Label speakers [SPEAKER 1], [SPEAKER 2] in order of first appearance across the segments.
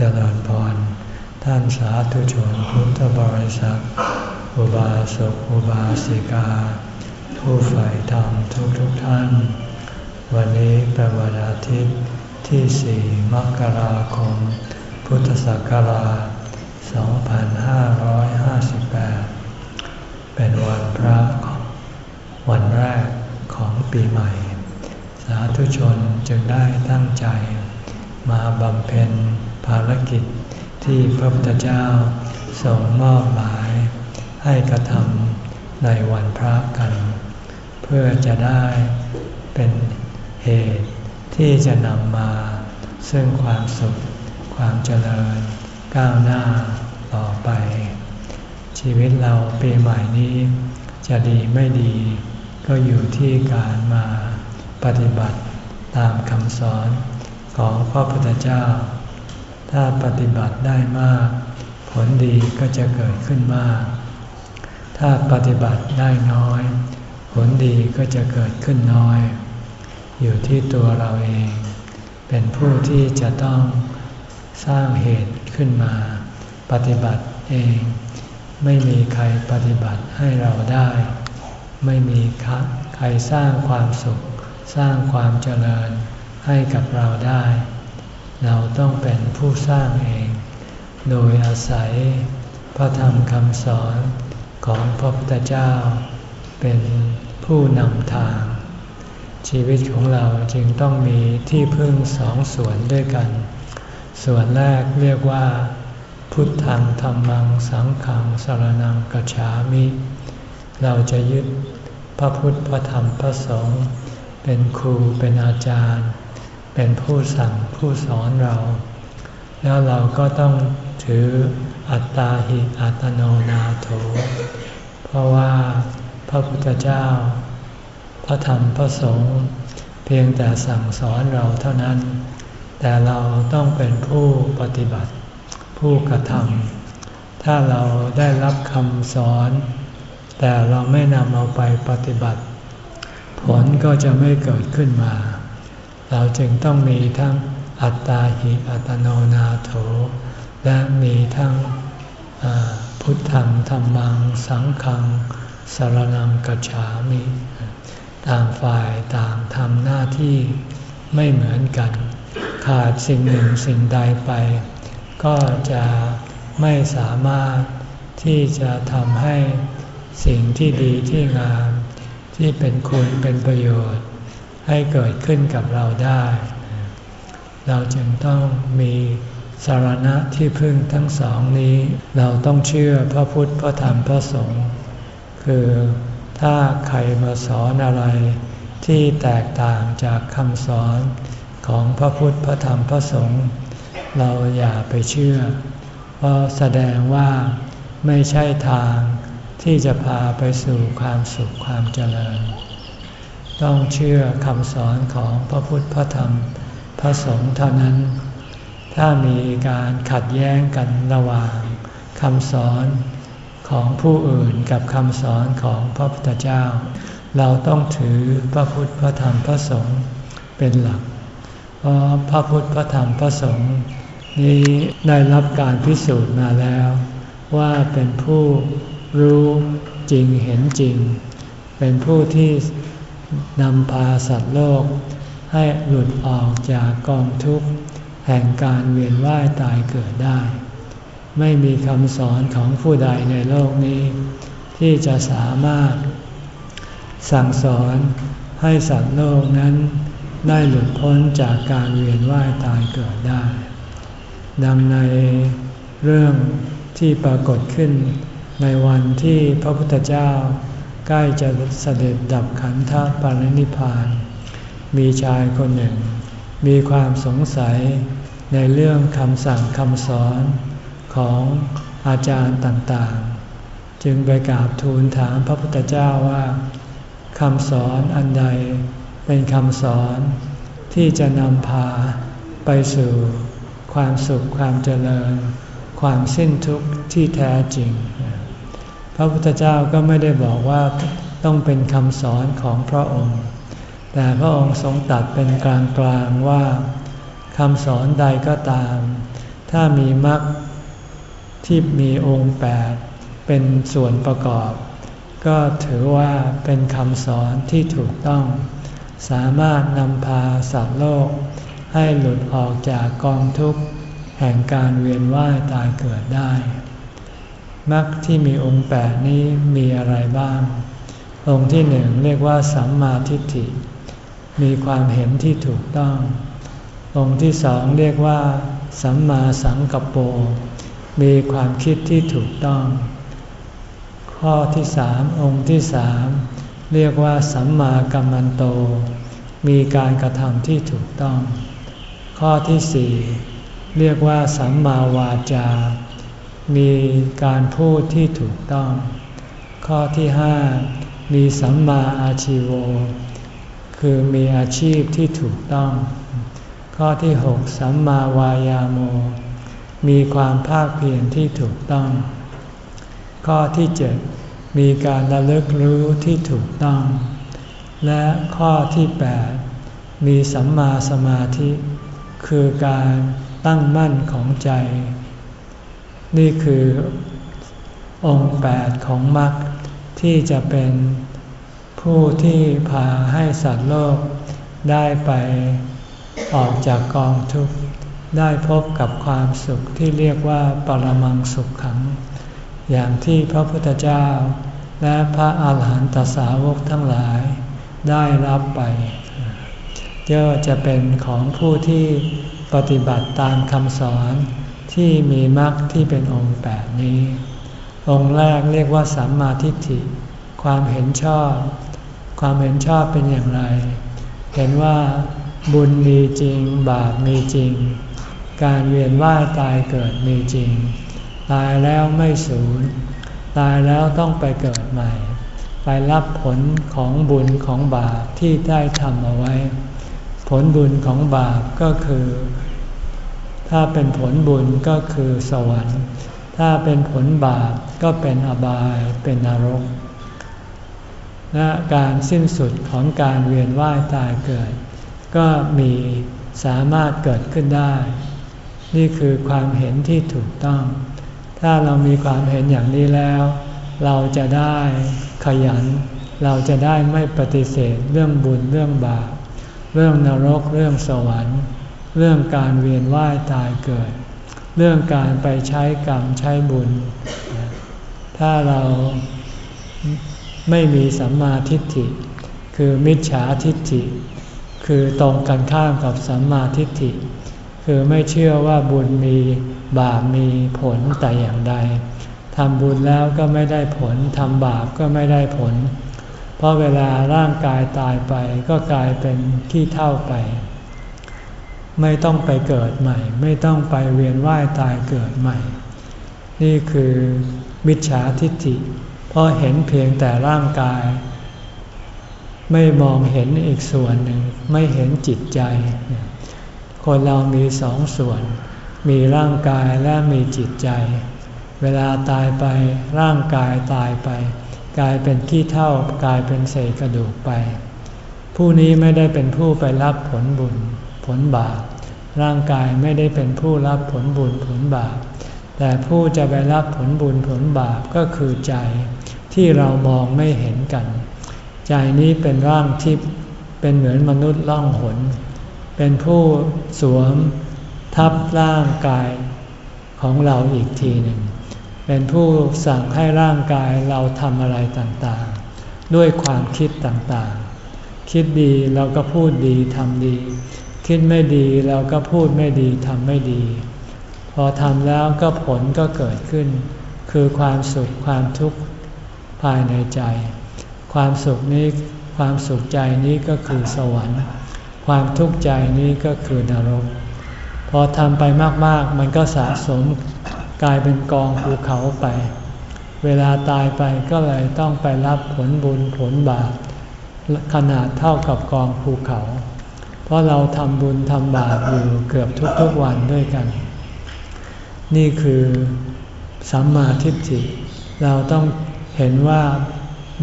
[SPEAKER 1] เจริญพร ท่านสาธุชนพุทธบริษัท อุบาสกอุบาสิกา ผู้ใฝ่ธรรมทุกทุกท่าน วันนี้เป็นวันอาทิตย์ที่สี่มกราคม พุทธศักราช 2558 เป็นวันพระวันแรกของปีใหม่ สาธุชนจึงได้ตั้งใจมาบำเพ็ญ ภารกิจที่พระพุทธเจ้าทรงมอบหมายให้กระทำในวันพระกัน เพื่อจะได้เป็นเหตุที่จะนำมา ซึ่งความสุขความเจริญก้าวหน้าต่อไป ชีวิตเราปีใหม่นี้ จะดีไม่ดี ก็อยู่ที่การมาปฏิบัติตามคำสอนของพระพุทธเจ้า ถ้าปฏิบัติได้มาก ผลดีก็จะเกิดขึ้นมาก ถ้าปฏิบัติได้น้อย ผลดีก็จะเกิดขึ้นน้อย อยู่ที่ตัวเราเอง เป็นผู้ที่จะต้องสร้างเหตุขึ้นมา ปฏิบัติเอง ไม่มีใครปฏิบัติให้เราได้ ไม่มีใครสร้างความสุข สร้างความเจริญให้กับเราได้ เราต้องเป็นผู้สร้างเอง โดยอาศัยพระธรรมคำสอนของพระพุทธเจ้า เป็นผู้นำทาง ชีวิตของเราจึงต้องมีที่พึ่งสองส่วนด้วยกัน ส่วนแรกเรียกว่า พุทธังธรรมังสังขังสารนังกัจฉามิ เราจะยึดพระพุทธพระธรรมพระสงฆ์เป็นครูเป็นอาจารย์ เป็นผู้สั่งผู้สอนเรา แล้วเราก็ต้องถืออัตตาหิอัตโนนาโถ เพราะว่าพระพุทธเจ้า พระธรรมพระสงฆ์เพียงแต่สั่งสอนเราเท่านั้น แต่เราต้องเป็นผู้ปฏิบัติ ผู้กระทำถ้าเราได้รับคำสอน แต่เราไม่นำเอาไปปฏิบัติ ผลก็จะไม่เกิดขึ้นมา เราจึงต้องมีทั้งอัตตาหิอัตโนนาโถ และมีทั้งพุทธังธรรมัง สังขังสารนังกัจฉามิ ต่างฝ่ายต่างทำหน้าที่ไม่เหมือนกัน ขาดสิ่งหนึ่งสิ่งใดไป ก็จะไม่สามารถที่จะทำให้สิ่งที่ดีที่งาม ที่เป็นคุณเป็นประโยชน์ ให้เกิดขึ้นกับเราได้ เราจึงต้องมีสารณะที่พึ่งทั้งสองนี้ เราต้องเชื่อพระพุทธพระธรรมพระสงฆ์คือถ้าใครมาสอนอะไรที่แตกต่างจากคำสอนของพระพุทธพระธรรมพระสงฆ์เราอย่าไปเชื่อ เพราะแสดงว่าไม่ใช่ทางที่จะพาไปสู่ความสุขความเจริญ ต้องเชื่อคำสอนของพระพุทธพระธรรมพระสงฆ์เท่านั้น ถ้ามีการขัดแย้งกันระหว่างคำสอนของผู้อื่นกับคำสอนของพระพุทธเจ้า เราต้องถือพระพุทธพระธรรมพระสงฆ์เป็นหลัก เพราะพระพุทธพระธรรมพระสงฆ์นี้ได้รับการพิสูจน์มาแล้ว ว่าเป็นผู้รู้จริงเห็นจริง เป็นผู้ที่ นำพาสัตว์โลก ให้หลุดออกจากกองทุกข์ แห่งการเวียนว่ายตายเกิดได้ ไม่มีคำสอนของผู้ใดในโลกนี้ ที่จะสามารถ สั่งสอนให้สัตว์โลกนั้น ได้หลุดพ้นจากการเวียนว่ายตายเกิดได้ ดังในเรื่องที่ปรากฏขึ้นในวันที่พระพุทธเจ้า ใกล้จะเสด็จดับขันธปรินิพาน มีชายคนหนึ่ง มีความสงสัยในเรื่องคำสั่งคำสอนของอาจารย์ต่างๆ จึงไปกราบทูลถามพระพุทธเจ้าว่าคำสอนอันใดเป็นคำสอนที่จะนำพาไปสู่ความสุขความเจริญ ความสิ้นทุกข์ที่แท้จริง พระพุทธเจ้าก็ไม่ได้บอกว่าต้องเป็นคำสอนของพระองค์ แต่พระองค์ทรงตัดเป็นกลางกลางว่าคำสอนใดก็ตาม ถ้ามีมรรคที่มีองค์แปดเป็นส่วนประกอบ ก็ถือว่าเป็นคำสอนที่ถูกต้อง สามารถนำพาสัตว์โลก ให้หลุดออกจากกองทุกข์แห่งการเวียนว่ายตายเกิดได้ มรรคที่มีองค์แปดนี้มีอะไรบ้าง องค์ที่หนึ่งเรียกว่าสัมมาทิฏฐิ มีความเห็นที่ถูกต้อง องค์ที่สองเรียกว่าสัมมาสังกัปโป มีความคิดที่ถูกต้อง ข้อที่สามองค์ที่สามเรียกว่าสัมมากัมมันโต มีการกระทำที่ถูกต้อง ข้อที่สี่เรียกว่าสัมมาวาจา มีการพูดที่ถูกต้อง ข้อที่ห้ามีสัมมาอาชีโว คือมีอาชีพที่ถูกต้อง ข้อที่หกสัมมาวายาโม มีความภาคเพียรที่ถูกต้อง ข้อที่เจ็ดมีการระลึกรู้ที่ถูกต้อง และข้อที่แปดมีสัมมาสมาธิ คือการตั้งมั่นของใจ นี่คือองค์แปดของมรรคที่จะเป็นผู้ที่พาให้สัตว์โลกได้ไปออกจากกองทุกข์ ได้พบกับความสุขที่เรียกว่าปรมังสุขขัง อย่างที่พระพุทธเจ้า และพระอาหารหันตสาวกทั้งหลาย ได้รับไปเจ้าจะเป็นของผู้ที่ปฏิบัติตามคำสอน ที่มีมรรคที่เป็นองค์แปดนี้ องค์แรกเรียกว่าสัมมาทิฏฐิ ความเห็นชอบ ความเห็นชอบเป็นอย่างไร เห็นว่าบุญมีจริง บาปมีจริง การเวียนว่ายตายเกิดมีจริง ตายแล้วไม่สูญ ตายแล้วต้องไปเกิดใหม่ ไปรับผลของบุญของบาปที่ได้ทำเอาไว้ ผลบุญของบาปก็คือ ถ้าเป็นผลบุญก็คือสวรรค์ ถ้าเป็นผลบาปก็เป็นอบาย เป็นนรกและการสิ้นสุดของการเวียนว่ายตายเกิด ก็มีสามารถเกิดขึ้นได้ นี่คือความเห็นที่ถูกต้อง ถ้าเรามีความเห็นอย่างนี้แล้ว เราจะได้ขยัน เราจะได้ไม่ปฏิเสธเรื่องบุญเรื่องบาป เรื่องนรกเรื่องสวรรค์ เรื่องการเวียนว่ายตายเกิด เรื่องการไปใช้กรรมใช้บุญ ถ้าเราไม่มีสัมมาทิฏฐิ คือมิจฉาทิฏฐิ คือตรงกันข้ามกับสัมมาทิฏฐิ คือไม่เชื่อว่าบุญมีบาปมีผลแต่อย่างใดทำบุญแล้วก็ไม่ได้ผล ทำบาปก็ไม่ได้ผล เพราะเวลาร่างกายตายไปก็กลายเป็นขี้เท่าไป ไม่ต้องไปเกิดใหม่ ไม่ต้องไปเวียนว่ายตายเกิดใหม่ นี่คือมิจฉาทิฏฐิเพราะเห็นเพียงแต่ร่างกาย ไม่มองเห็นอีกส่วนหนึ่ง ไม่เห็นจิตใจ คนเรามีสองส่วน มีร่างกายและมีจิตใจ เวลาตายไปร่างกายตายไป กลายเป็นขี้เท่ากลายเป็นเศษกระดูกไป ผู้นี้ไม่ได้เป็นผู้ไปรับผลบุญ ผลบาป ร่างกายไม่ได้เป็นผู้รับผลบุญผลบาป แต่ผู้จะไปรับผลบุญผลบาปก็คือใจที่เรามองไม่เห็นกัน ใจนี้เป็นร่างทิพย์เป็นเหมือนมนุษย์ล่องหน เป็นผู้สวมทับร่างกายของเราอีกทีหนึ่ง เป็นผู้สั่งให้ร่างกายเราทำอะไรต่างๆ ด้วยความคิดต่างๆ คิดดีเราก็พูดดีทำดี คิดไม่ดีเราก็พูดไม่ดีทำไม่ดี พอทำแล้วก็ผลก็เกิดขึ้น คือความสุขความทุกข์ภายในใจ ความสุขนี้ความสุขใจนี้ก็คือสวรรค์ ความทุกข์ใจนี้ก็คือนรก พอทำไปมากๆ มันก็สะสมกลายเป็นกองภูเขาไป เวลาตายไปก็เลยต้องไปรับผลบุญผลบาปขนาดเท่ากับกองภูเขา เพราะเราทำบุญทำบาปอยู่เกือบทุกๆวันด้วยกัน นี่คือสัมมาทิฏฐิ เราต้องเห็นว่า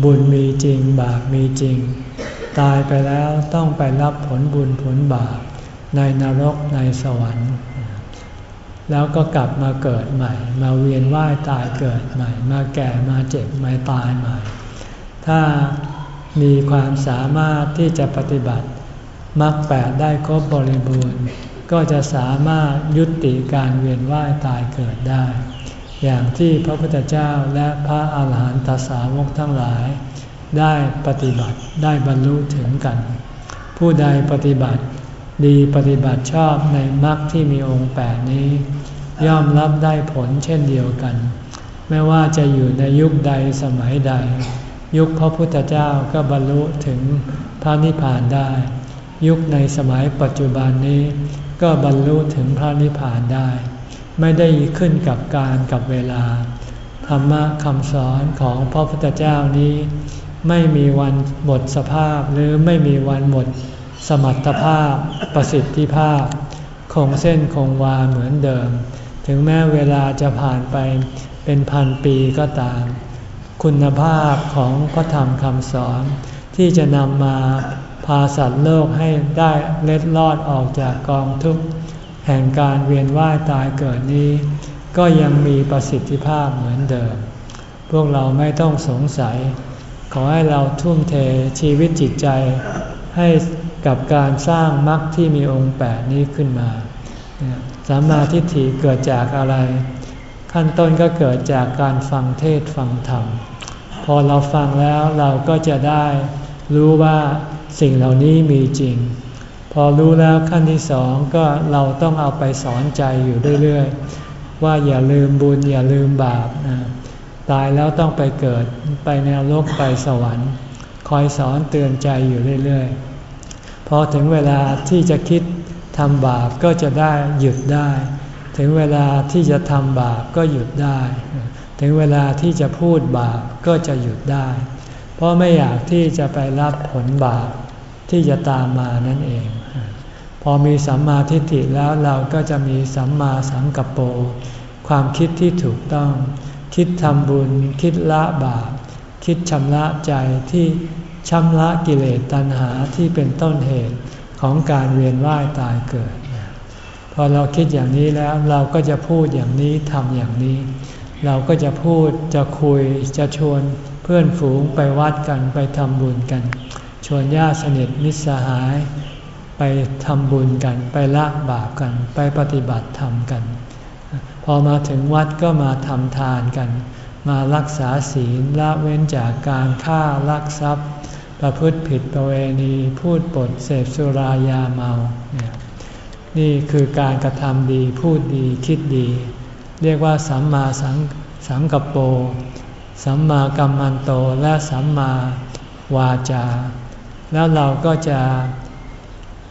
[SPEAKER 1] บุญมีจริงบาปมีจริง ตายไปแล้วต้องไปรับผลบุญผลบาปในนรกในสวรรค์ แล้วก็กลับมาเกิดใหม่ มาเวียนว่ายตายเกิดใหม่ มาแก่มาเจ็บมาตายใหม่ ถ้ามีความสามารถที่จะปฏิบัติ มรรคแปดได้ครบบริบูรณ์ ก็จะสามารถยุติการเวียนว่ายตายเกิดได้ อย่างที่พระพุทธเจ้าและพระอาหารหันตสาวกทั้งหลาย ได้ปฏิบัติได้บรรลุถึงกัน ผู้ใดปฏิบัติดีปฏิบัติชอบในมรรคที่มีองค์แปดนี้ ย่อมรับได้ผลเช่นเดียวกัน ไม่ว่าจะอยู่ในยุคใดสมัยใด ยุคพระพุทธเจ้าก็บรรลุถึงพระนิพพานได้ ยุคในสมัยปัจจุบันนี้ ก็บรรลุถึงพระนิพพานได้ ไม่ได้ขึ้นกับการกับเวลา ธรรมะคำสอนของพระพุทธเจ้านี้ ไม่มีวันหมดสภาพหรือไม่มีวันหมดสมรรถภาพประสิทธิภาพ คงเส้นคงวาเหมือนเดิม ถึงแม้เวลาจะผ่านไปเป็นพันปีก็ตาม คุณภาพของพระธรรมคำสอนที่จะนำมา พาสัตว์โลกให้ได้เล็ดลอดออกจากกองทุกข์แห่งการเวียนว่ายตายเกิดนี้ ก็ยังมีประสิทธิภาพเหมือนเดิม พวกเราไม่ต้องสงสัย ขอให้เราทุ่มเทชีวิตจิตใจ ให้กับการสร้างมรรคที่มีองค์แปดนี้ขึ้นมาสัมมาทิฏฐิเกิดจากอะไร ขั้นต้นก็เกิดจากการฟังเทศฟังธรรม พอเราฟังแล้วเราก็จะได้รู้ว่า สิ่งเหล่านี้มีจริง พอรู้แล้วขั้นที่สองก็เราต้องเอาไปสอนใจอยู่เรื่อยๆ ว่าอย่าลืมบุญอย่าลืมบาปนะตายแล้วต้องไปเกิดไปในวโลกไปสวรรค์ คอยสอนเตือนใจอยู่เรื่อยๆ พอถึงเวลาที่จะคิดทำบาปก็จะได้หยุดได้ ถึงเวลาที่จะทำบาปก็หยุดได้ ถึงเวลาที่จะพูดบาปก็จะหยุดได้ เพราะไม่อยากที่จะไปรับผลบาป ที่จะตามมานั่นเอง พอมีสัมมาทิฏฐิแล้วเราก็จะมีสัมมาสังกัปโปความคิดที่ถูกต้อง คิดทำบุญ คิดละบาป คิดชำระใจที่ชำระกิเลสตัณหาที่เป็นต้นเหตุของการเวียนว่ายตายเกิด พอเราคิดอย่างนี้แล้วเราก็จะพูดอย่างนี้ทำอย่างนี้ เราก็จะพูดจะคุยจะชวนเพื่อนฝูงไปวัดกันไปทำบุญกัน ชวนญาติสนิทมิตรสหาย ไปทำบุญกัน ไปละบาปกัน ไปปฏิบัติธรรมกัน พอมาถึงวัดก็มาทำทานกัน มารักษาศีลละเว้นจากการฆ่าลักทรัพย์ ประพฤติผิดประเวณีพูดปดเสพสุรายาเมาเนี่ยนี่คือการกระทำดีพูดดีคิดดี เรียกว่าสัมมาสังสังกปรสัมมากัมมันโตและสัมมาวาจา แล้วเราก็จะ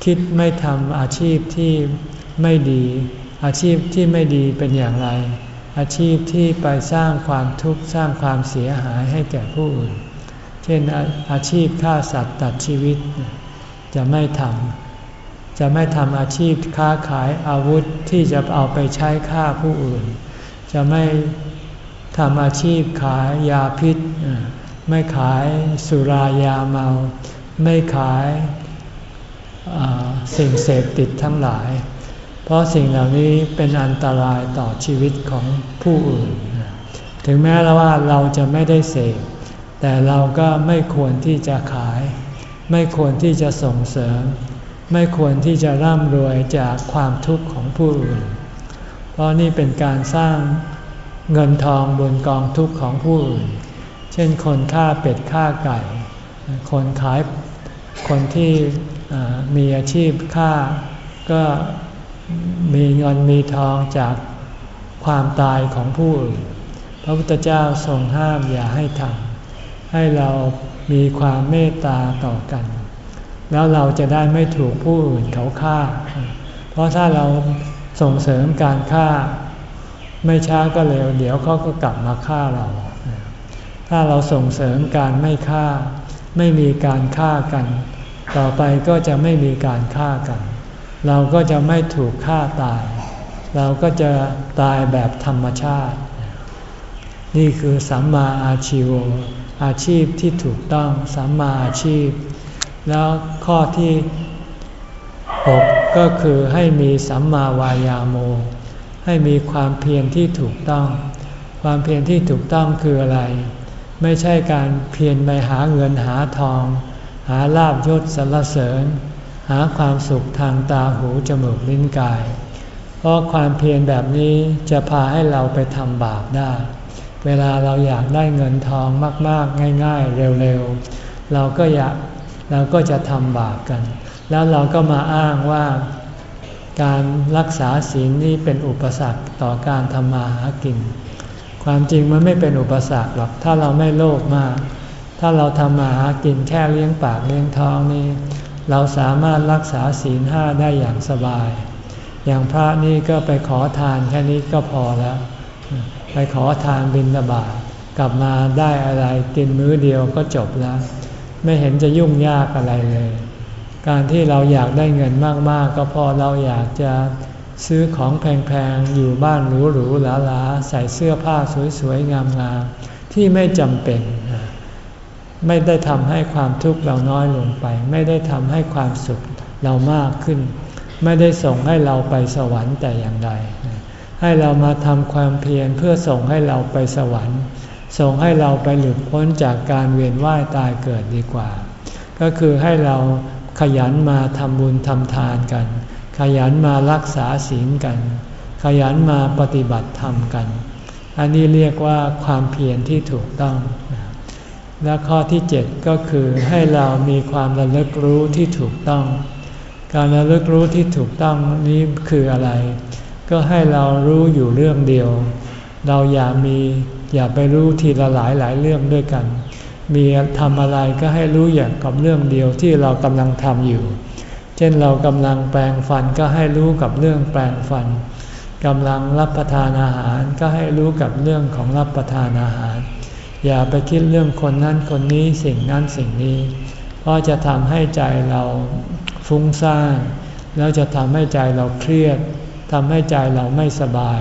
[SPEAKER 1] คิดไม่ทำอาชีพที่ไม่ดี อาชีพที่ไม่ดีเป็นอย่างไร อาชีพที่ไปสร้างความทุกข์สร้างความเสียหายให้แก่ผู้อื่น เช่นอาชีพฆ่าสัตว์ตัดชีวิต จะไม่ทำจะไม่ทำอาชีพค้าขายอาวุธที่จะเอาไปใช้ฆ่าผู้อื่น จะไม่ทำอาชีพขายยาพิษ ไม่ขายสุรายาเมา ไม่ขายสิ่งเสพติดทั้งหลาย เพราะสิ่งเหล่านี้เป็นอันตรายต่อชีวิตของผู้อื่น ถึงแม้ว่าเราจะไม่ได้เสพ แต่เราก็ไม่ควรที่จะขาย ไม่ควรที่จะส่งเสริม ไม่ควรที่จะร่ำรวยจากความทุกข์ของผู้อื่น เพราะนี่เป็นการสร้างเงินทองบนกองทุกข์ของผู้อื่น เช่นคนฆ่าเป็ดฆ่าไก่ คนขายคนที่มีอาชีพฆ่าก็มีเงินมีทองจากความตายของผู้อื่น พระพุทธเจ้าทรงห้ามอย่าให้ทำให้เรามีความเมตตาต่อกัน แล้วเราจะได้ไม่ถูกผู้อื่นเขาฆ่า เพราะถ้าเราส่งเสริมการฆ่า ไม่ช้าก็เร็ว เดี๋ยวเขาก็กลับมาฆ่าเรา ถ้าเราส่งเสริมการไม่ฆ่า ไม่มีการฆ่ากัน ต่อไปก็จะไม่มีการฆ่ากัน เราก็จะไม่ถูกฆ่าตาย เราก็จะตายแบบธรรมชาติ นี่คือสัมมาอาชิวอาชีพที่ถูกต้องสัมมาอาชีพ แล้วข้อที่ 6 ก็คือให้มีสัมมาวายาโม ให้มีความเพียรที่ถูกต้อง ความเพียรที่ถูกต้องคืออะไร ไม่ใช่การเพียรไปหาเงินหาทอง หาลาบยศสรรเสริญ หาความสุขทางตาหูจมูกลิ้นกาย เพราะความเพียรแบบนี้จะพาให้เราไปทำบาปได้ เวลาเราอยากได้เงินทองมากๆ ง่าย ๆ เร็วๆ เราก็อยากเราก็จะทำบาปกัน แล้วเราก็มาอ้างว่าการรักษาศีลนี่เป็นอุปสรรคต่อการทำมาหากิน ความจริงมันไม่เป็นอุปสรรคหรอก ถ้าเราไม่โลภมาก ถ้าเราทำมาหากินแค่เลี้ยงปากเลี้ยงท้องนี่เราสามารถรักษาศีลห้าได้อย่างสบาย อย่างพระนี่ก็ไปขอทานแค่นี้ก็พอแล้ว ไปขอทานบิณฑบาตกลับมาได้อะไรกินมื้อเดียวก็จบแล้ว ไม่เห็นจะยุ่งยากอะไรเลย การที่เราอยากได้เงินมากๆ ก็พราะเราอยากจะ ซื้อของแพงๆ อยู่บ้านหรูๆหลาๆ ใส่เสื้อผ้าสวยๆ งามๆ ที่ไม่จำเป็น ไม่ได้ทำให้ความทุกข์เราน้อยลงไป ไม่ได้ทำให้ความสุขเรามากขึ้น ไม่ได้ส่งให้เราไปสวรรค์แต่อย่างใด ให้เรามาทำความเพียรเพื่อส่งให้เราไปสวรรค์ ส่งให้เราไปหลุดพ้นจากการเวียนว่ายตายเกิดดีกว่า ก็คือให้เราขยันมาทำบุญทำทานกัน ขยันมารักษาศีลกัน ขยันมาปฏิบัติธรรมกัน อันนี้เรียกว่าความเพียรที่ถูกต้อง และข้อที่7ก็คือให้เรามีความระลึกรู้ที่ถูกต้อง การระลึกรู้ที่ถูกต้องนี้คืออะไร ก็ให้เรารู้อยู่เรื่องเดียว เราอย่ามีอย่าไปรู้ทีละหลายหลายเรื่องด้วยกัน มีทำอะไรก็ให้รู้อย่างกับเรื่องเดียวที่เรากำลังทำอยู่ เช่นเรากำลังแปลงฟันก็ให้รู้กับเรื่องแปลงฟันกำลังรับประทานอาหารก็ให้รู้กับเรื่องของรับประทานอาหาร อย่าไปคิดเรื่องคนนั้นคนนี้สิ่งนั้นสิ่งนี้ เพราะจะทำให้ใจเราฟุ้งซ่านแล้วจะทำให้ใจเราเครียดทำให้ใจเราไม่สบาย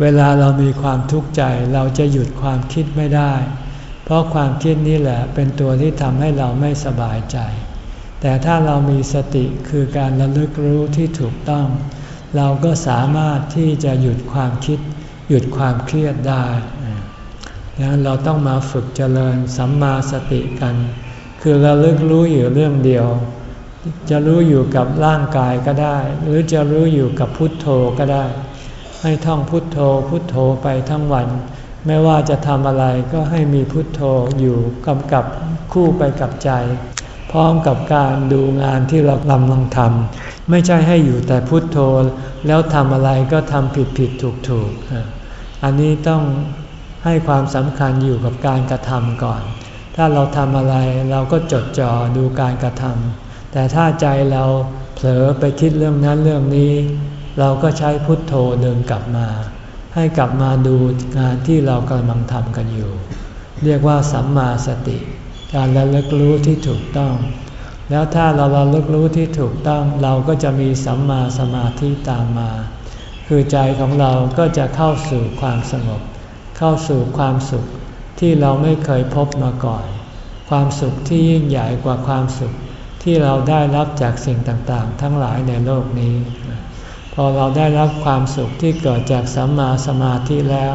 [SPEAKER 1] เวลาเรามีความทุกข์ใจเราจะหยุดความคิดไม่ได้ เพราะความคิดนี้แหละเป็นตัวที่ทำให้เราไม่สบายใจ แต่ถ้าเรามีสติคือการระลึกรู้ที่ถูกต้อง เราก็สามารถที่จะหยุดความคิด หยุดความเครียดได้ดังนั้นเราต้องมาฝึกเจริญสัมมาสติกัน คือระลึกรู้อยู่เรื่องเดียว จะรู้อยู่กับร่างกายก็ได้ หรือจะรู้อยู่กับพุทโธก็ได้ ให้ท่องพุทโธพุทโธไปทั้งวัน ไม่ว่าจะทำอะไรก็ให้มีพุทโธอยู่กำกับคู่ไปกับใจ พร้อมกับการดูงานที่เรากำลังทำไม่ใช่ให้อยู่แต่พุทโธแล้วทำอะไรก็ทำผิดผิดถูกถูกอันนี้ต้องให้ความสำคัญอยู่กับการกระทำก่อน ถ้าเราทำอะไรเราก็จดจ่อดูการกระทำแต่ถ้าใจเราเผลอไปคิดเรื่องนั้นเรื่องนี้ เราก็ใช้พุทโธเดินกลับมา ให้กลับมาดูงานที่เรากำลังทำกันอยู่ เรียกว่าสัมมาสติ การระลึกรู้ที่ถูกต้อง แล้วถ้าเราระลึกรู้ที่ถูกต้อง เราก็จะมีสัมมาสมาธิตามมา คือใจของเราก็จะเข้าสู่ความสงบ เข้าสู่ความสุขที่เราไม่เคยพบมาก่อน ความสุขที่ยิ่งใหญ่กว่าความสุขที่เราได้รับจากสิ่งต่างๆ ทั้งหลายในโลกนี้ พอเราได้รับความสุขที่เกิดจากสัมมาสมาธิแล้ว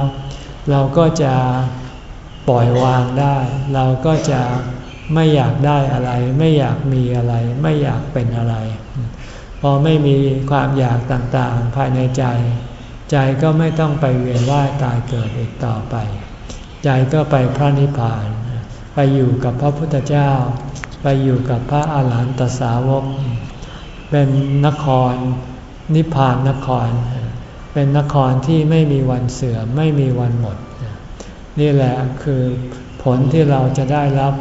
[SPEAKER 1] เราก็จะ ปล่อยวางได้ เราก็จะไม่อยากได้อะไร ไม่อยากมีอะไร ไม่อยากเป็นอะไร พอไม่มีความอยากต่างๆ ภายในใจ ใจก็ไม่ต้องไปเวียนว่ายตายเกิดอีกต่อไป ใจก็ไปพระนิพพาน ไปอยู่กับพระพุทธเจ้า ไปอยู่กับพระอาหารหันตสาวก เป็นนครนิพพานนคร เป็นนครที่ไม่มีวันเสือ่อมไม่มีวันหมด นี่แหละคือผลที่เราจะได้รับ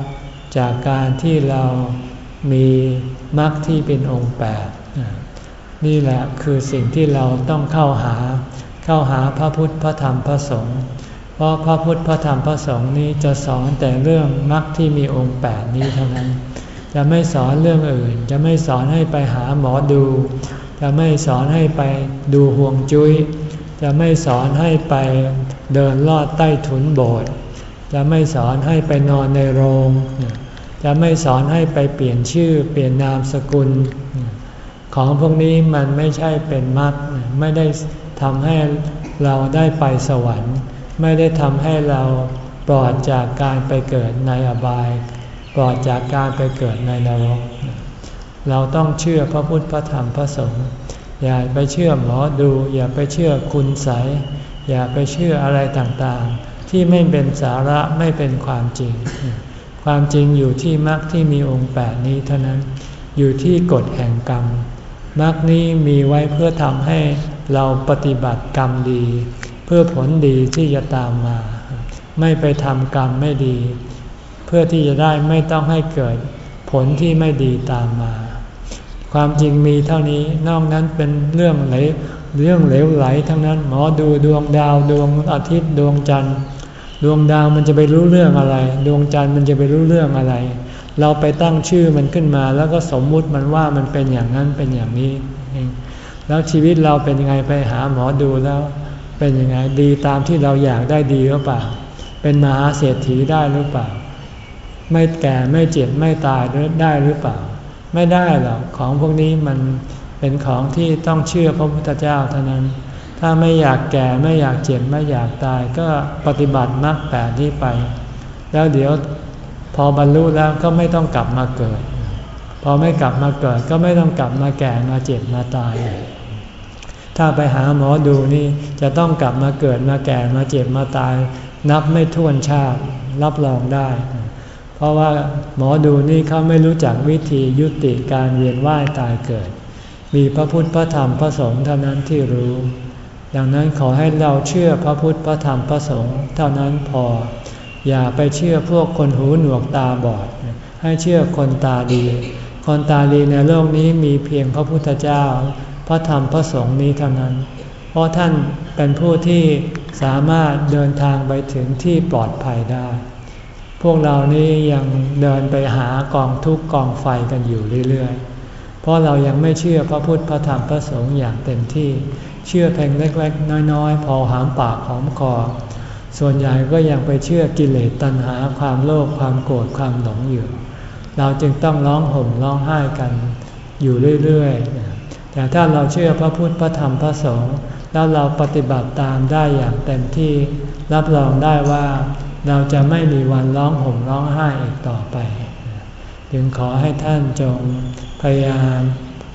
[SPEAKER 1] จากการที่เรามีมรรคที่เป็นองค์แปดนี่แหละคือสิ่งที่เราต้องเข้าหา เข้าหาพระพุทธพระธรรมพระสงฆ์เพราะพระพุทธพระธรรมพระสงฆ์นี้จะสอนแต่เรื่องมรรคที่มีองค์แปดนี้เท่านั้น จะไม่สอนเรื่องอื่น จะไม่สอนให้ไปหาหมอดู จะไม่สอนให้ไปดูห่วงจุย้ย จะไม่สอนให้ไปเดินลอดใต้ถุนโบสถ์จะไม่สอนให้ไปนอนในโรง จะไม่สอนให้ไปเปลี่ยนชื่อเปลี่ยนนามสกุล ของพวกนี้มันไม่ใช่เป็นมรรคไม่ได้ทำให้เราได้ไปสวรรค์ ไม่ได้ทำให้เราปลอดจากการไปเกิดในอบาย ปลอดจากการไปเกิดในนรก เราต้องเชื่อพระพุทธพระธรรมพระสงฆ์ อย่าไปเชื่อหมอดู อย่าไปเชื่อคุณใสอย่าไปเชื่ออะไรต่างๆ ที่ไม่เป็นสาระไม่เป็นความจริง ความจริงอยู่ที่มรรคที่มีองค์แปดนี้เท่านั้น อยู่ที่กฎแห่งกรรมมรรคนี้มีไว้เพื่อทำให้เราปฏิบัติกรรมดี เพื่อผลดีที่จะตามมา ไม่ไปทำกรรมไม่ดี เพื่อที่จะได้ไม่ต้องให้เกิดผลที่ไม่ดีตามมา ความจริงมีเท่านี้นอกนั้นเป็นเรื่องไหลเรื่องเหลวไหลทั้งนั้น หมอดูดวงดาวดวงอาทิตย์ดวงจันทร์ ดวงดาวมันจะไปรู้เรื่องอะไร ดวงจันทร์มันจะไปรู้เรื่องอะไร เราไปตั้งชื่อมันขึ้นมา แล้วก็สมมุติมันว่ามันเป็นอย่างนั้นเป็นอย่างนี้แล้วชีวิตเราเป็นยังไงไปหาหมอดูแล้ว เป็นยังไงดีตามที่เราอยากได้ดีหรือเปล่า เป็นมหาเศรษฐีได้หรือเปล่า ไม่แก่ไม่เจ็บไม่ตายได้หรือเปล่า ไม่ได้หรอกของพวกนี้มันเป็นของที่ต้องเชื่อพระพุทธเจ้าเท่านั้น ถ้าไม่อยากแก่ไม่อยากเจ็บไม่อยากตายก็ปฏิบัติมรรคแปดนี้ไป แล้วเดี๋ยวพอบรรลุแล้วก็ไม่ต้องกลับมาเกิด พอไม่กลับมาเกิดก็ไม่ต้องกลับมาแก่มาเจ็บมาตาย ถ้าไปหาหมอดูนี่จะต้องกลับมาเกิดมาแก่มาเจ็บมาตาย นับไม่ถ้วนชาติรับรองได้ เพราะว่าหมอดูนี่เขาไม่รู้จักวิธียุติการเวียนว่ายตายเกิด มีพระพุทธพระธรรมพระสงฆ์เท่านั้นที่รู้ ดังนั้นขอให้เราเชื่อพระพุทธพระธรรมพระสงฆ์เท่านั้นพอ อย่าไปเชื่อพวกคนหูหนวกตาบอด ให้เชื่อคนตาดี คนตาดีในโลกนี้มีเพียงพระพุทธเจ้า พระธรรมพระสงฆ์นี้เท่านั้น เพราะท่านเป็นผู้ที่สามารถเดินทางไปถึงที่ปลอดภัยได้ พวกเรานี้ยังเดินไปหากองทุกกองไฟกันอยู่เรื่อยๆ เพราะเรายังไม่เชื่อพระพุทธพระธรรมพระสงฆ์อย่างเต็มที่ เชื่อเพียงเล็กๆ น้อยๆ พอหามปากหอมคอ ส่วนใหญ่ก็ยังไปเชื่อกิเลสตัณหาความโลภความโกรธความหลงอยู่ เราจึงต้องร้องห่มร้องไห้กันอยู่เรื่อยๆ แต่ถ้าเราเชื่อพระพุทธพระธรรมพระสงฆ์แล้วเราปฏิบัติตามได้อย่างเต็มที่รับรองได้ว่า เราจะไม่มีวันร้องห่มร้องไห้อีกต่อไป จึงขอให้ท่านจงพยายาม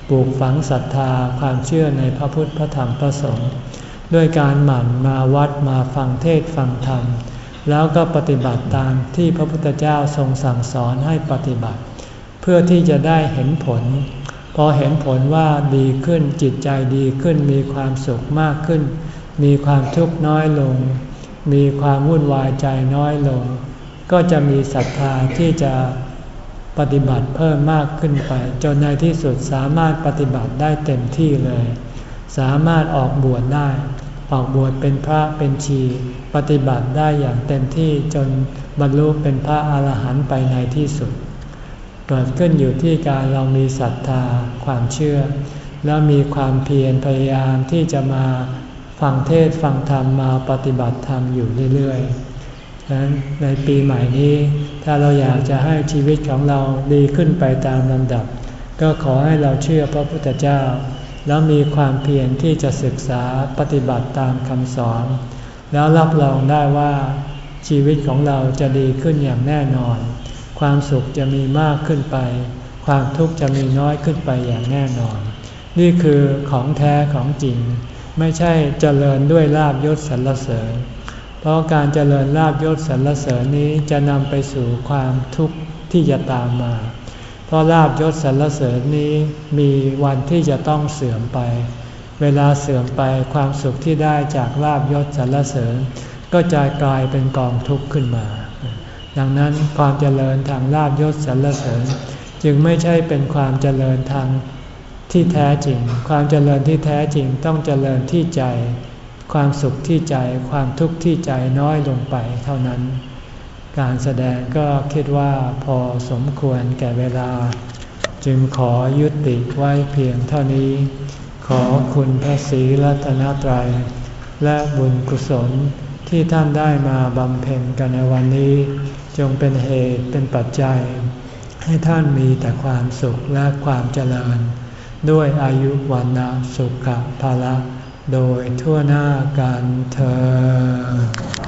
[SPEAKER 1] ปลูกฝังศรัทธาความเชื่อในพระพุทธพระธรรมพระสงฆ์ด้วยการหมั่นมาวัดมาฟังเทศฟังธรรม แล้วก็ปฏิบัติตามที่พระพุทธเจ้าทรงสั่งสอนให้ปฏิบัติ เพื่อที่จะได้เห็นผล พอเห็นผลว่าดีขึ้นจิตใจดีขึ้นมีความสุขมากขึ้น มีความทุกข์น้อยลง มีความวุ่นวายใจน้อยลง ก็จะมีศรัทธาที่จะปฏิบัติเพิ่มมากขึ้นไป จนในที่สุดสามารถปฏิบัติได้เต็มที่เลย สามารถออกบวชได้ ออกบวชเป็นพระเป็นชี ปฏิบัติได้อย่างเต็มที่จนบรรลุเป็นพระอาหารหันต์ไปในที่สุดเกิดขึ้นอยู่ที่การเรามีศรัทธาความเชื่อ แล้วมีความเพียรพยายามที่จะมา ฟังเทศฟังธรรมมาปฏิบัติธรรมอยู่เรื่อยๆดังนั้นในปีใหม่นี้ ถ้าเราอยากจะให้ชีวิตของเราดีขึ้นไปตามลำดับ ก็ขอให้เราเชื่อพระพุทธเจ้า แล้วมีความเพียรที่จะศึกษาปฏิบัติตามคำสอน แล้วรับรองได้ว่าชีวิตของเราจะดีขึ้นอย่างแน่นอน ความสุขจะมีมากขึ้นไป ความทุกข์จะมีน้อยขึ้นไปอย่างแน่นอน นี่คือของแท้ของจริง ไม่ใช่เจริญด้วยลาบยศสรรเสริญ เพราะการเจริญลาบยศสรรเสริญนี้จะนำไปสู่ความทุกข์ที่จะตามมา เพราะลาบยศสรรเสริญนี้มีวันที่จะต้องเสื่อมไป เวลาเสื่อมไปความสุขที่ได้จากลาบยศสรรเสริญ ก็จะกลายเป็นกองทุกข์ขึ้นมา ดังนั้นความเจริญทางลาบยศสรรเสริญ จึงไม่ใช่เป็นความเจริญทาง ที่แท้จริง ความเจริญที่แท้จริงต้องเจริญที่ใจ ความสุขที่ใจ ความทุกข์ที่ใจน้อยลงไปเท่านั้น การแสดงก็คิดว่าพอสมควรแก่เวลา จึงขอยุติไว้เพียงเท่านี้ ขอคุณพระศรีรัตนตรัย และบุญกุศลที่ท่านได้มาบำเพ็ญกันในวันนี้ จงเป็นเหตุเป็นปัจจัย ให้ท่านมีแต่ความสุขและความเจริญ ด้วยอายุวันสุขภาละ โดยทั่วหน้ากันเธอ